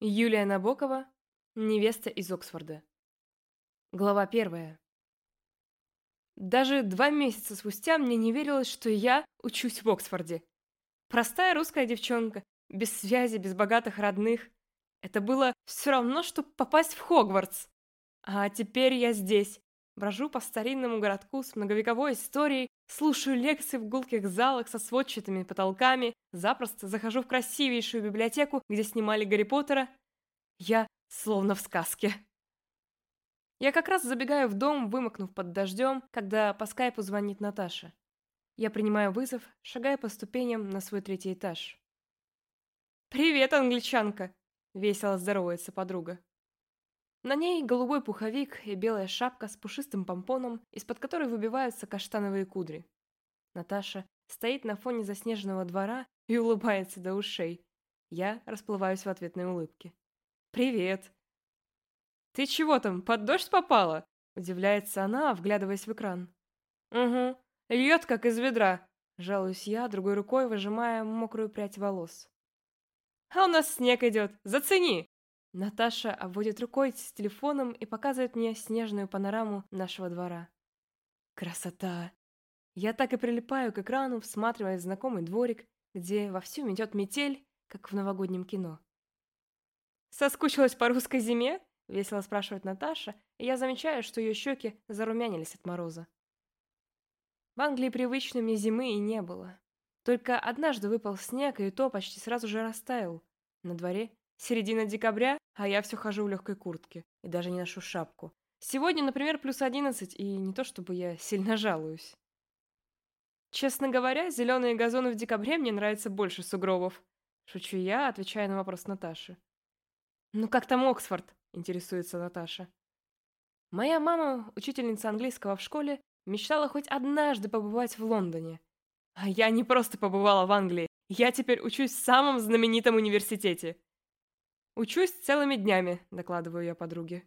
Юлия Набокова, невеста из Оксфорда. Глава первая. Даже два месяца спустя мне не верилось, что я учусь в Оксфорде. Простая русская девчонка, без связи, без богатых родных. Это было все равно, что попасть в Хогвартс. А теперь я здесь, брожу по старинному городку с многовековой историей, слушаю лекции в гулких залах со сводчатыми потолками, запросто захожу в красивейшую библиотеку, где снимали Гарри Поттера. Я словно в сказке. Я как раз забегаю в дом, вымокнув под дождем, когда по скайпу звонит Наташа. Я принимаю вызов, шагая по ступеням на свой третий этаж. «Привет, англичанка!» — весело здоровается подруга. На ней голубой пуховик и белая шапка с пушистым помпоном, из-под которой выбиваются каштановые кудри. Наташа стоит на фоне заснеженного двора и улыбается до ушей. Я расплываюсь в ответной улыбке. «Привет!» «Ты чего там, под дождь попала?» Удивляется она, вглядываясь в экран. «Угу, льет, как из ведра», жалуюсь я, другой рукой выжимая мокрую прядь волос. «А у нас снег идет, зацени!» Наташа обводит рукой с телефоном и показывает мне снежную панораму нашего двора. Красота! Я так и прилипаю к экрану, всматривая знакомый дворик, где вовсю метет метель, как в новогоднем кино. «Соскучилась по русской зиме?» — весело спрашивает Наташа, и я замечаю, что ее щеки зарумянились от мороза. В Англии привычной мне зимы и не было. Только однажды выпал снег, и то почти сразу же растаял. На дворе середина декабря, а я все хожу в легкой куртке и даже не ношу шапку. Сегодня, например, плюс одиннадцать, и не то чтобы я сильно жалуюсь. Честно говоря, зеленые газоны в декабре мне нравятся больше сугробов. Шучу я, отвечая на вопрос Наташи. «Ну как там Оксфорд?» интересуется Наташа. Моя мама, учительница английского в школе, мечтала хоть однажды побывать в Лондоне. А я не просто побывала в Англии, я теперь учусь в самом знаменитом университете. Учусь целыми днями, докладываю я подруге.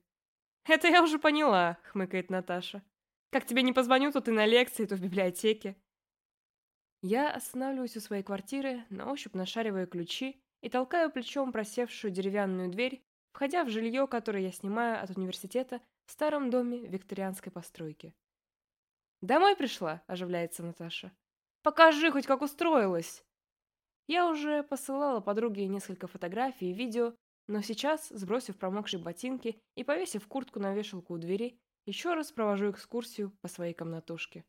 Это я уже поняла, хмыкает Наташа. Как тебе не позвоню, то ты на лекции, то в библиотеке. Я останавливаюсь у своей квартиры, на ощупь нашариваю ключи и толкаю плечом просевшую деревянную дверь, входя в жилье, которое я снимаю от университета в старом доме викторианской постройки. «Домой пришла?» – оживляется Наташа. «Покажи хоть, как устроилась!» Я уже посылала подруге несколько фотографий и видео, но сейчас, сбросив промокшие ботинки и повесив куртку на вешалку у двери, еще раз провожу экскурсию по своей комнатушке.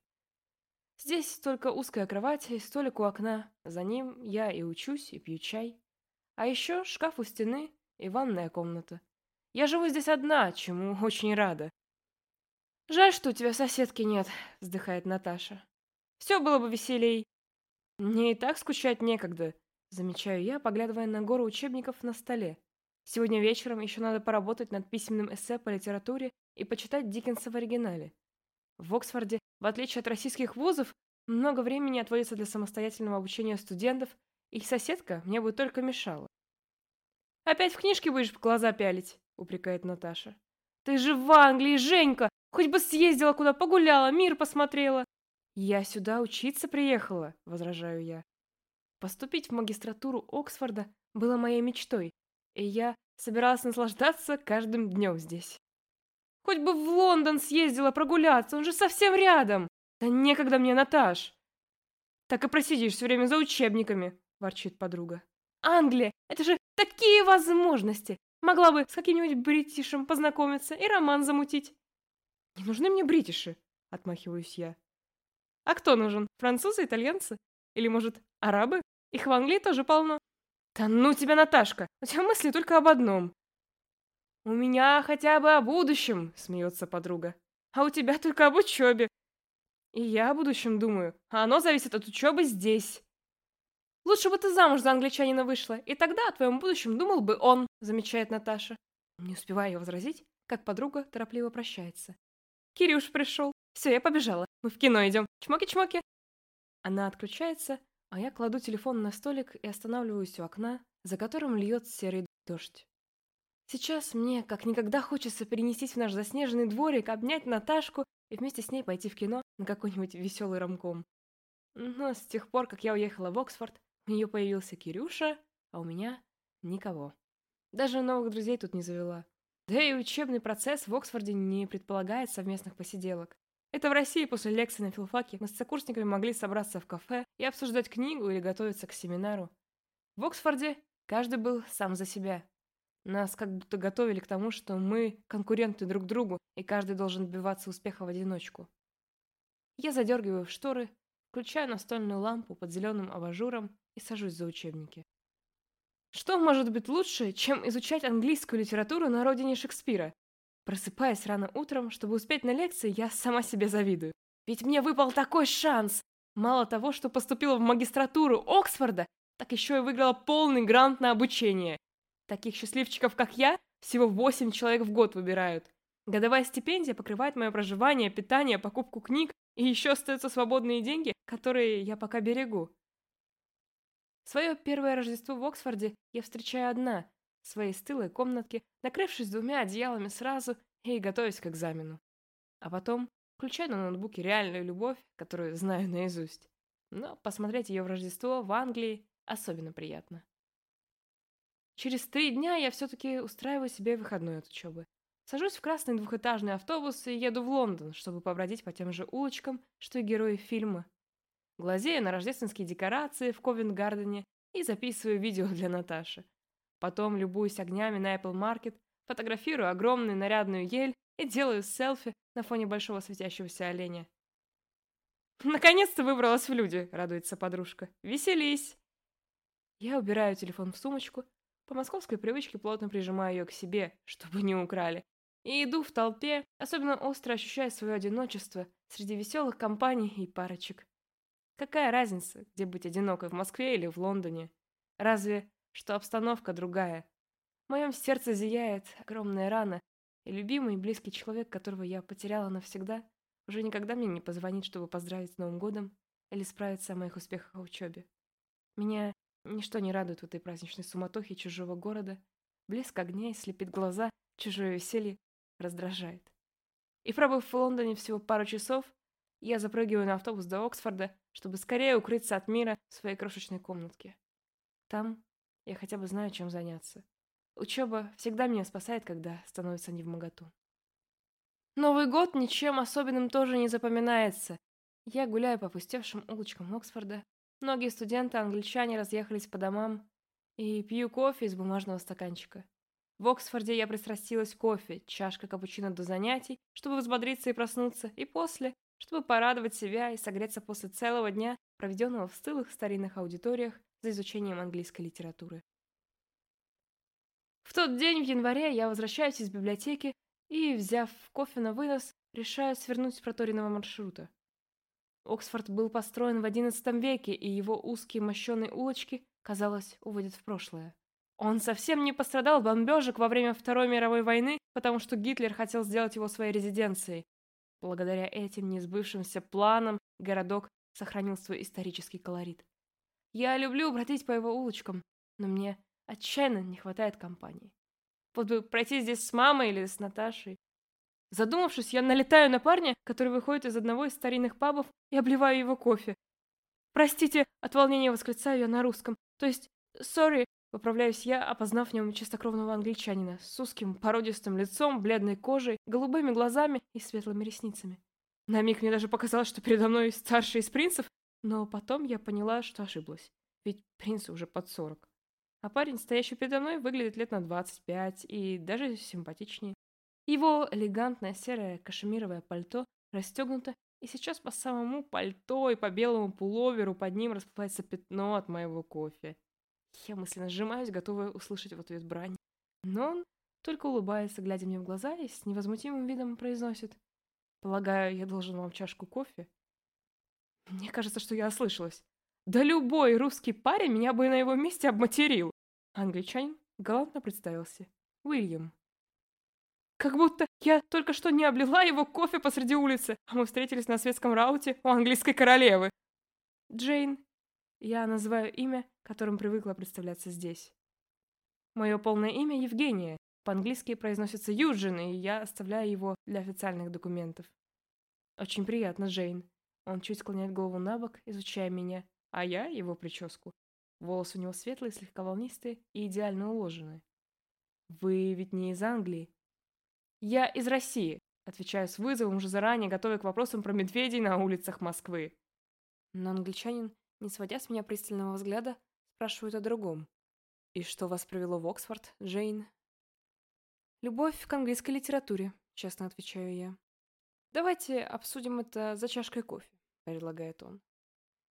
Здесь только узкая кровать и столик у окна, за ним я и учусь, и пью чай. А еще шкаф у стены и ванная комната. Я живу здесь одна, чему очень рада. «Жаль, что у тебя соседки нет», — вздыхает Наташа. «Все было бы веселей». «Мне и так скучать некогда», — замечаю я, поглядывая на гору учебников на столе. Сегодня вечером еще надо поработать над письменным эссе по литературе и почитать Диккенса в оригинале. В Оксфорде, в отличие от российских вузов, много времени отводится для самостоятельного обучения студентов, и соседка мне бы только мешала. «Опять в книжке будешь глаза пялить?» — упрекает Наташа. «Ты же в Англии, Женька! Хоть бы съездила куда, погуляла, мир посмотрела!» «Я сюда учиться приехала», — возражаю я. Поступить в магистратуру Оксфорда было моей мечтой, и я собиралась наслаждаться каждым днем здесь. «Хоть бы в Лондон съездила прогуляться, он же совсем рядом!» «Да некогда мне, Наташ!» «Так и просидишь все время за учебниками», — ворчит подруга. «Англия! Это же Такие возможности! Могла бы с каким-нибудь бритишем познакомиться и роман замутить. Не нужны мне бритиши, отмахиваюсь я. А кто нужен? Французы, итальянцы? Или, может, арабы? Их в Англии тоже полно. Да ну тебя, Наташка, у тебя мысли только об одном. У меня хотя бы о будущем, смеется подруга. А у тебя только об учебе. И я о будущем думаю, а оно зависит от учебы здесь. Лучше бы ты замуж за англичанина вышла, и тогда о твоем будущем думал бы он», — замечает Наташа. Не успеваю ее возразить, как подруга торопливо прощается. «Кирюш пришел. Все, я побежала. Мы в кино идем. Чмоки-чмоки». Она отключается, а я кладу телефон на столик и останавливаюсь у окна, за которым льет серый дождь. Сейчас мне как никогда хочется перенестись в наш заснеженный дворик, обнять Наташку и вместе с ней пойти в кино на какой-нибудь веселый ромком. Но с тех пор, как я уехала в Оксфорд, у нее появился Кирюша, а у меня никого. Даже новых друзей тут не завела. Да и учебный процесс в Оксфорде не предполагает совместных посиделок. Это в России после лекции на филфаке мы с сокурсниками могли собраться в кафе и обсуждать книгу или готовиться к семинару. В Оксфорде каждый был сам за себя. Нас как будто готовили к тому, что мы конкуренты друг другу, и каждый должен добиваться успеха в одиночку. Я задергиваю шторы, включаю настольную лампу под зеленым абажуром и сажусь за учебники. Что может быть лучше, чем изучать английскую литературу на родине Шекспира? Просыпаясь рано утром, чтобы успеть на лекции, я сама себе завидую. Ведь мне выпал такой шанс! Мало того, что поступила в магистратуру Оксфорда, так еще и выиграла полный грант на обучение. Таких счастливчиков, как я, всего 8 человек в год выбирают. Годовая стипендия покрывает мое проживание, питание, покупку книг, и еще остаются свободные деньги, которые я пока берегу. Свое первое Рождество в Оксфорде я встречаю одна, в своей стылой комнатке, накрывшись двумя одеялами сразу и готовясь к экзамену. А потом включаю на ноутбуке реальную любовь, которую знаю наизусть. Но посмотреть ее в Рождество в Англии особенно приятно. Через три дня я все-таки устраиваю себе выходной от учебы. Сажусь в красный двухэтажный автобус и еду в Лондон, чтобы побродить по тем же улочкам, что и герои фильма. Глазею на рождественские декорации в Ковент-Гардене и записываю видео для Наташи. Потом любуюсь огнями на Apple Market, фотографирую огромную нарядную ель и делаю селфи на фоне большого светящегося оленя. «Наконец-то выбралась в люди!» — радуется подружка. «Веселись!» Я убираю телефон в сумочку, по московской привычке плотно прижимаю ее к себе, чтобы не украли, и иду в толпе, особенно остро ощущая свое одиночество среди веселых компаний и парочек. Какая разница, где быть одинокой, в Москве или в Лондоне? Разве что обстановка другая. В моем сердце зияет огромная рана, и любимый и близкий человек, которого я потеряла навсегда, уже никогда мне не позвонит, чтобы поздравить с Новым годом или справиться о моих успехах в учебе. Меня ничто не радует в этой праздничной суматохе чужого города. Блеск огней слепит глаза, чужое веселье раздражает. И пробыв в Лондоне всего пару часов, я запрыгиваю на автобус до Оксфорда, чтобы скорее укрыться от мира в своей крошечной комнатке. Там я хотя бы знаю, чем заняться. Учеба всегда меня спасает, когда становится невмоготу. Новый год ничем особенным тоже не запоминается. Я гуляю по пустевшим улочкам Оксфорда. Многие студенты-англичане разъехались по домам. И пью кофе из бумажного стаканчика. В Оксфорде я пристрастилась кофе, чашка капучино до занятий, чтобы взбодриться и проснуться, и после чтобы порадовать себя и согреться после целого дня, проведенного в стылых старинных аудиториях за изучением английской литературы. В тот день в январе я возвращаюсь из библиотеки и, взяв кофе на вынос, решаю свернуть с проторенного маршрута. Оксфорд был построен в XI веке, и его узкие мощеные улочки, казалось, уводят в прошлое. Он совсем не пострадал от бомбежек во время Второй мировой войны, потому что Гитлер хотел сделать его своей резиденцией, Благодаря этим несбывшимся планам городок сохранил свой исторический колорит. Я люблю бродить по его улочкам, но мне отчаянно не хватает компании. Вот бы пройти здесь с мамой или с Наташей. Задумавшись, я налетаю на парня, который выходит из одного из старинных пабов и обливаю его кофе. «Простите», — от волнения восклицаю я на русском. То есть, «sorry», Поправляюсь я, опознав в нем чистокровного англичанина с узким породистым лицом, бледной кожей, голубыми глазами и светлыми ресницами. На миг мне даже показалось, что передо мной старший из принцев, но потом я поняла, что ошиблась. Ведь принцу уже под сорок. А парень, стоящий передо мной, выглядит лет на двадцать пять и даже симпатичнее. Его элегантное серое кашемировое пальто расстегнуто, и сейчас по самому пальто и по белому пуловеру под ним расплывается пятно от моего кофе. Я мысленно сжимаюсь, готовая услышать в ответ брань. Но он только улыбается, глядя мне в глаза, и с невозмутимым видом произносит. «Полагаю, я должен вам чашку кофе?» Мне кажется, что я ослышалась. Да любой русский парень меня бы на его месте обматерил. Англичанин галантно представился. Уильям. Как будто я только что не облила его кофе посреди улицы, а мы встретились на светском рауте у английской королевы. Джейн. Я называю имя, которым привыкла представляться здесь. Мое полное имя Евгения. По-английски произносится Юджин, и я оставляю его для официальных документов. Очень приятно, Джейн. Он чуть склоняет голову на бок, изучая меня, а я его прическу. Волосы у него светлые, слегка волнистые и идеально уложенные. Вы ведь не из Англии? Я из России, отвечаю с вызовом, уже заранее готовя к вопросам про медведей на улицах Москвы. Но англичанин, не сводя с меня пристального взгляда, спрашивает о другом. И что вас привело в Оксфорд, Джейн? Любовь к английской литературе, честно отвечаю я. Давайте обсудим это за чашкой кофе, предлагает он.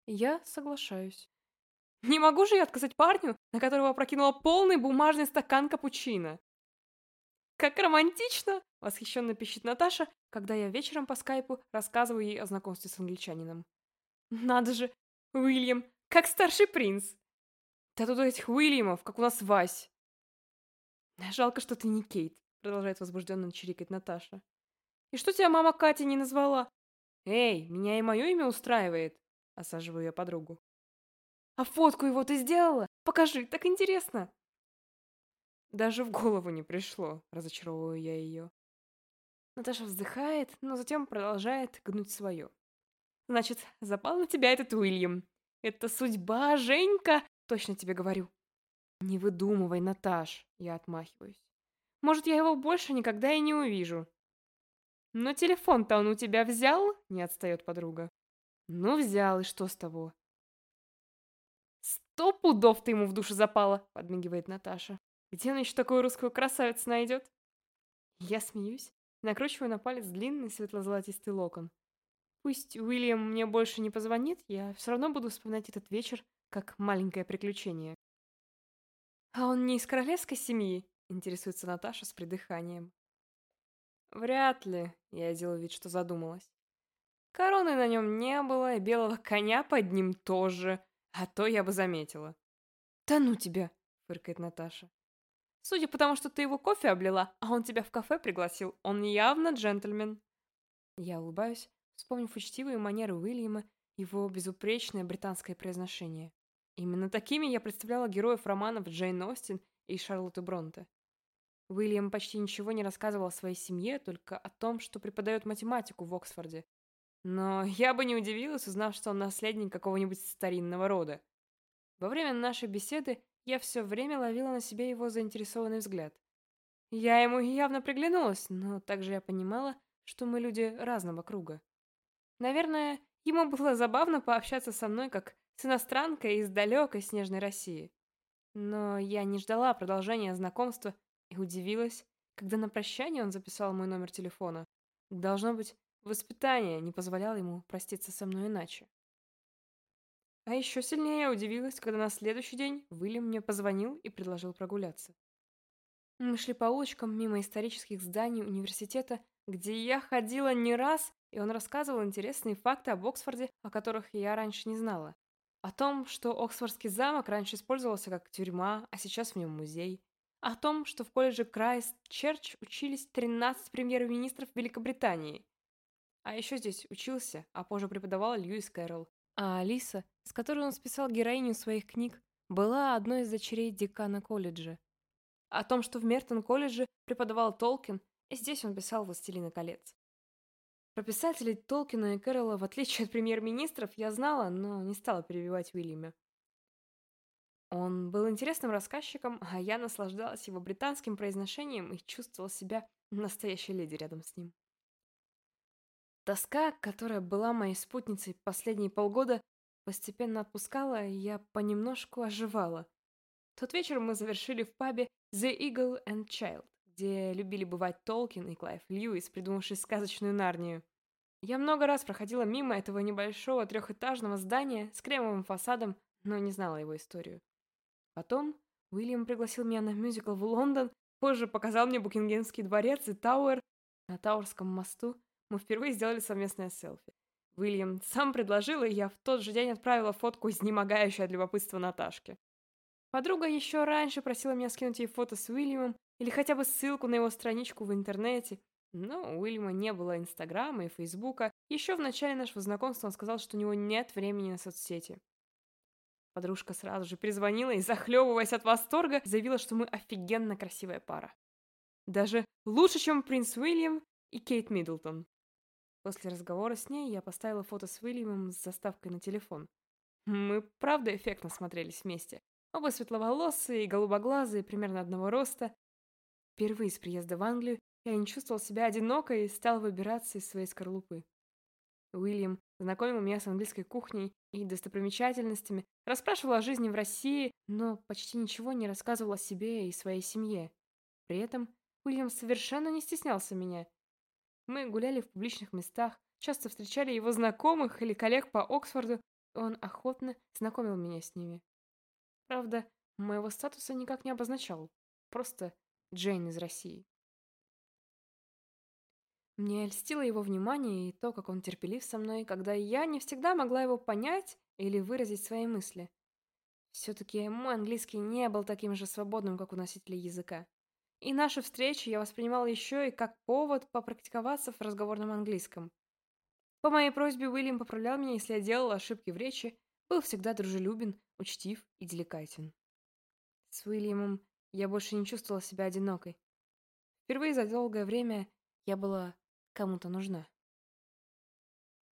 Я соглашаюсь. Не могу же я отказать парню, на которого опрокинула полный бумажный стакан капучино. Как романтично! Восхищенно пищит Наташа, когда я вечером по скайпу рассказываю ей о знакомстве с англичанином. Надо же, Уильям, как старший принц. Да тут этих Уильямов, как у нас Вась. Жалко, что ты не Кейт, продолжает возбужденно чирикать Наташа. И что тебя мама Катя не назвала? Эй, меня и мое имя устраивает. Осаживаю я подругу. А фотку его ты сделала? Покажи, так интересно. Даже в голову не пришло, разочаровываю я ее. Наташа вздыхает, но затем продолжает гнуть свое. Значит, запал на тебя этот Уильям. Это судьба, Женька, точно тебе говорю. Не выдумывай, Наташ, я отмахиваюсь. Может, я его больше никогда и не увижу. Но телефон-то он у тебя взял? Не отстает подруга. Ну, взял, и что с того? Сто пудов ты ему в душу запала, подмигивает Наташа. Где он еще такую русскую красавицу найдет? Я смеюсь, накручиваю на палец длинный светло-золотистый локон. Пусть Уильям мне больше не позвонит, я все равно буду вспоминать этот вечер как маленькое приключение. А он не из королевской семьи? Интересуется Наташа с придыханием. Вряд ли, я делаю вид, что задумалась. Короны на нем не было, и белого коня под ним тоже, а то я бы заметила. «Да ну тебя!» — фыркает Наташа. «Судя по тому, что ты его кофе облила, а он тебя в кафе пригласил, он явно джентльмен». Я улыбаюсь, вспомнив учтивые манеры Уильяма, его безупречное британское произношение. Именно такими я представляла героев романов Джейн Остин и Шарлотты Бронте. Уильям почти ничего не рассказывал о своей семье, только о том, что преподает математику в Оксфорде, но я бы не удивилась, узнав, что он наследник какого-нибудь старинного рода. Во время нашей беседы я все время ловила на себе его заинтересованный взгляд. Я ему явно приглянулась, но также я понимала, что мы люди разного круга. Наверное, ему было забавно пообщаться со мной, как с иностранкой из далекой снежной России. Но я не ждала продолжения знакомства и удивилась, когда на прощание он записал мой номер телефона. Должно быть, Воспитание не позволяло ему проститься со мной иначе. А еще сильнее я удивилась, когда на следующий день Уильям мне позвонил и предложил прогуляться. Мы шли по улочкам мимо исторических зданий университета, где я ходила не раз, и он рассказывал интересные факты об Оксфорде, о которых я раньше не знала. О том, что Оксфордский замок раньше использовался как тюрьма, а сейчас в нем музей. О том, что в колледже Крайст Черч учились 13 премьер-министров Великобритании. А еще здесь учился, а позже преподавал Льюис Кэрролл. А Алиса, с которой он списал героиню своих книг, была одной из дочерей декана колледжа. О том, что в Мертон-колледже преподавал Толкин, и здесь он писал «Властелина колец». Про писателей Толкина и Кэрролла, в отличие от премьер-министров, я знала, но не стала перебивать Уильяма. Он был интересным рассказчиком, а я наслаждалась его британским произношением и чувствовала себя настоящей леди рядом с ним. Тоска, которая была моей спутницей последние полгода, постепенно отпускала, и я понемножку оживала. Тот вечер мы завершили в пабе The Eagle and Child, где любили бывать Толкин и Клайв Льюис, придумавший сказочную Нарнию. Я много раз проходила мимо этого небольшого трехэтажного здания с кремовым фасадом, но не знала его историю. Потом Уильям пригласил меня на мюзикл в Лондон, позже показал мне Букингемский дворец и Тауэр на Тауэрском мосту, мы впервые сделали совместное селфи. Уильям сам предложил, и я в тот же день отправила фотку изнемогающей от любопытства Наташке. Подруга еще раньше просила меня скинуть ей фото с Уильямом или хотя бы ссылку на его страничку в интернете, но у Уильяма не было Инстаграма и Фейсбука. Еще в начале нашего знакомства он сказал, что у него нет времени на соцсети. Подружка сразу же призвонила и, захлебываясь от восторга, заявила, что мы офигенно красивая пара. Даже лучше, чем принц Уильям и Кейт Миддлтон. После разговора с ней я поставила фото с Уильямом с заставкой на телефон. Мы правда эффектно смотрелись вместе. Оба светловолосые и голубоглазые, примерно одного роста. Впервые с приезда в Англию я не чувствовал себя одинокой и стал выбираться из своей скорлупы. Уильям знакомил меня с английской кухней и достопримечательностями, расспрашивал о жизни в России, но почти ничего не рассказывал о себе и своей семье. При этом Уильям совершенно не стеснялся меня. Мы гуляли в публичных местах, часто встречали его знакомых или коллег по Оксфорду, он охотно знакомил меня с ними. Правда, моего статуса никак не обозначал, просто Джейн из России. Мне льстило его внимание и то, как он терпелив со мной, когда я не всегда могла его понять или выразить свои мысли. Все-таки мой английский не был таким же свободным, как у носителей языка. И наши встречи я воспринимала еще и как повод попрактиковаться в разговорном английском. По моей просьбе Уильям поправлял меня, если я делала ошибки в речи, был всегда дружелюбен, учтив и деликатен. С Уильямом я больше не чувствовала себя одинокой. Впервые за долгое время я была кому-то нужна.